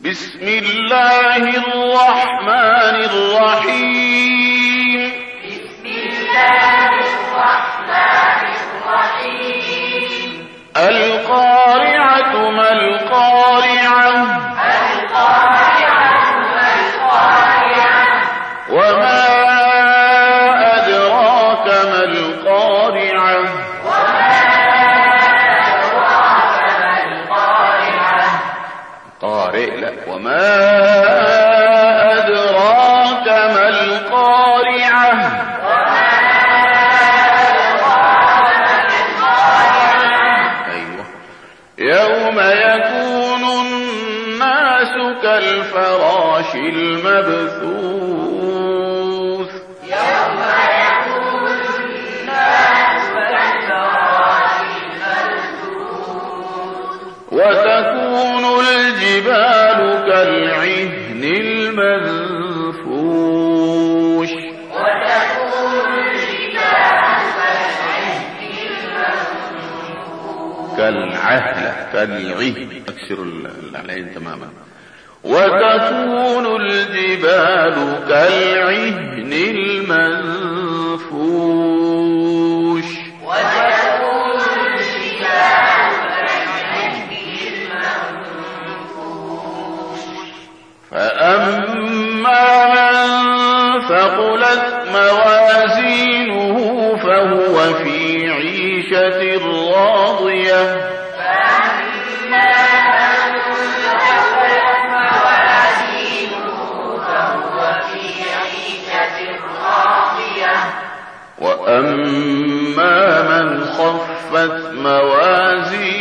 بسم الله الرحمن الرحيم. بسم الله الرحمن الرحيم القارعة ما القارعة القارعة ما القارعة. وما أدراك ما القارعة. وما أدراك ما القارعة أيوة. يوم يكون الناس كالفراش المبثوث. يوم يكون الناس كالفراش المبثوث. وتكون الجبال كالعهن كالعهن. أكسر العين تماما. وتكون الجبال كالعهن المنفوش وتكون الجبال كالعهن المنفوش. فأما من ثقلت موازينه في عيشة راضية. وأما من خفت موازينه